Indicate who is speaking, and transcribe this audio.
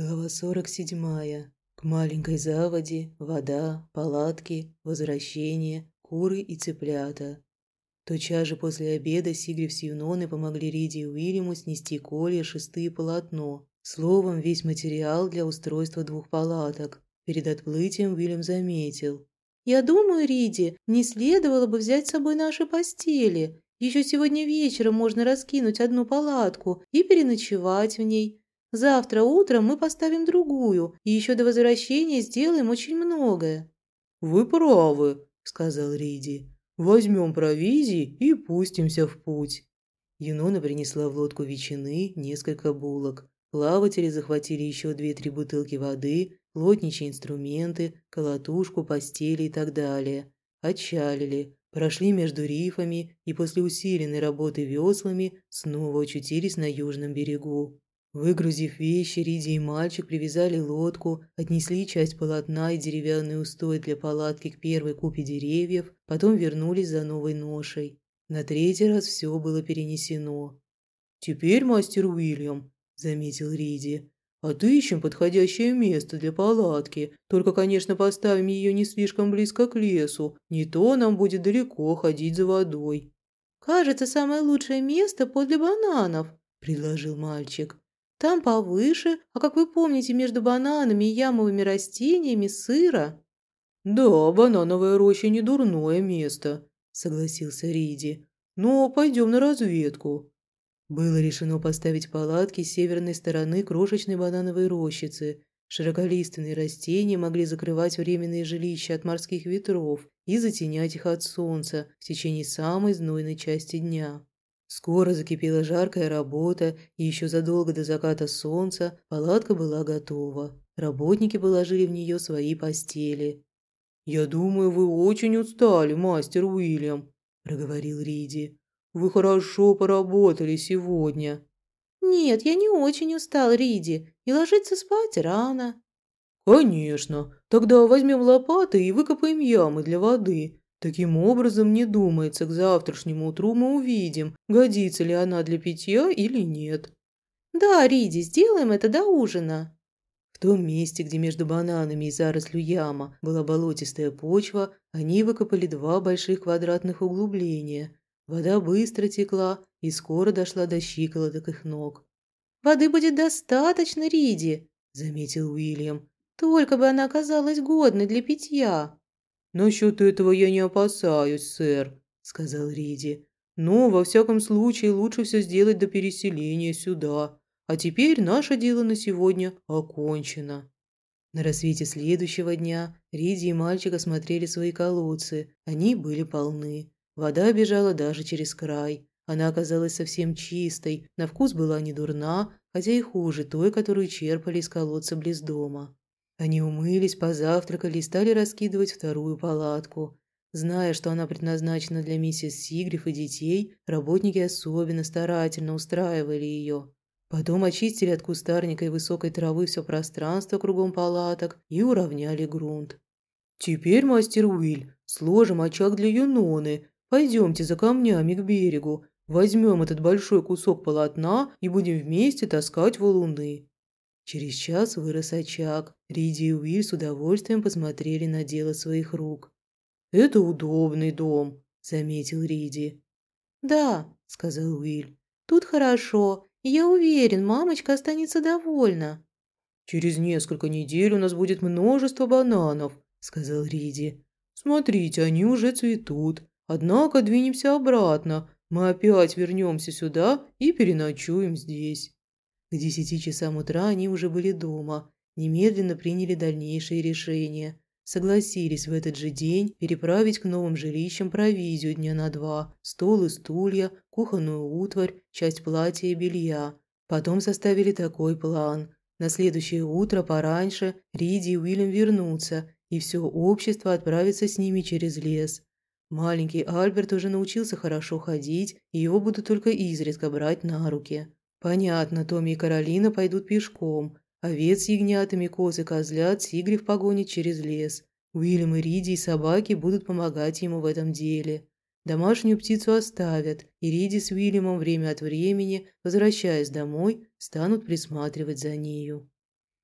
Speaker 1: Глава 47. К маленькой заводе, вода, палатки, возвращение, куры и цыплята. Тотчас же после обеда Сигриф с Юноной помогли Риде и Уильяму снести колья, шесты полотно. Словом, весь материал для устройства двух палаток. Перед отплытием Уильям заметил.
Speaker 2: «Я думаю, Риди, не следовало бы взять с собой наши постели. Еще сегодня вечером можно раскинуть одну палатку и переночевать в ней. Завтра утром мы поставим другую, и еще до возвращения сделаем очень многое».
Speaker 1: «Вы правы», – сказал Риди. «Возьмем провизии и пустимся в путь». Юнона принесла в лодку ветчины, несколько булок. Плаватели захватили еще две-три бутылки воды, плотничьи инструменты, колотушку, постели и так далее. Отчалили, прошли между рифами и после усиленной работы веслами снова очутились на южном берегу. Выгрузив вещи, Риди и мальчик привязали лодку, отнесли часть полотна и деревянный устой для палатки к первой купе деревьев, потом вернулись за новой ношей. На третий раз все было перенесено. «Теперь, мастер Уильям», – заметил Риди, – «отыщем подходящее место для палатки, только, конечно, поставим ее не слишком близко к лесу, не то нам будет далеко ходить за водой».
Speaker 2: «Кажется, самое лучшее место подле бананов», – предложил мальчик. Там повыше, а как вы помните, между бананами и ямовыми растениями сыро».
Speaker 1: «Да, банановая роща не дурное место», – согласился Риди. «Но пойдем на разведку». Было решено поставить палатки с северной стороны крошечной банановой рощицы. Широколиственные растения могли закрывать временные жилища от морских ветров и затенять их от солнца в течение самой знойной части дня. Скоро закипела жаркая работа, и еще задолго до заката солнца палатка была готова. Работники положили в нее свои постели. «Я думаю, вы очень устали, мастер Уильям», – проговорил Риди. «Вы хорошо поработали сегодня».
Speaker 2: «Нет, я не очень устал, Риди, и ложиться спать рано».
Speaker 1: «Конечно. Тогда возьмем лопаты и выкопаем ямы для воды. Таким образом, не думается, к завтрашнему утру мы увидим, годится ли она для питья или нет.
Speaker 2: Да, Риди, сделаем это до ужина.
Speaker 1: В том месте, где между бананами и зарослью яма была болотистая почва, они выкопали два больших квадратных углубления. Вода быстро текла и скоро дошла до щиколоток их ног.
Speaker 2: «Воды будет достаточно, Риди», – заметил Уильям. «Только бы она оказалась годной для питья».
Speaker 1: «Насчет этого я не опасаюсь, сэр», – сказал Риди. «Но, во всяком случае, лучше все сделать до переселения сюда. А теперь наше дело на сегодня окончено». На рассвете следующего дня Риди и мальчик осмотрели свои колодцы. Они были полны. Вода бежала даже через край. Она оказалась совсем чистой, на вкус была не дурна, хотя и хуже той, которую черпали из колодца близ дома. Они умылись, позавтракали и стали раскидывать вторую палатку. Зная, что она предназначена для миссис Сигриф и детей, работники особенно старательно устраивали ее. Потом очистили от кустарника и высокой травы все пространство кругом палаток и уравняли грунт. «Теперь, мастер Уиль, сложим очаг для Юноны. Пойдемте за камнями к берегу. Возьмем этот большой кусок полотна и будем вместе таскать валуны. Через час вырос очаг. Риди и Уиль с удовольствием посмотрели на дело своих рук. «Это удобный дом», – заметил Риди.
Speaker 2: «Да», – сказал Уиль. «Тут хорошо, я уверен, мамочка останется довольна».
Speaker 1: «Через несколько недель у нас будет множество бананов», – сказал Риди. «Смотрите, они уже цветут. Однако двинемся обратно. Мы опять вернемся сюда и переночуем здесь». К десяти часам утра они уже были дома, немедленно приняли дальнейшие решения. Согласились в этот же день переправить к новым жилищам провизию дня на два, стол и стулья, кухонную утварь, часть платья и белья. Потом составили такой план. На следующее утро пораньше Риди и Уильям вернутся, и все общество отправится с ними через лес. Маленький Альберт уже научился хорошо ходить, и его будут только изредка брать на руки. Понятно, Томми и Каролина пойдут пешком. Овец ягнятами, коз и козлят Сигриф погонит через лес. Уильям и Риди и собаки будут помогать ему в этом деле. Домашнюю птицу оставят, и Риди с Уильямом время от времени, возвращаясь домой, станут присматривать за нею.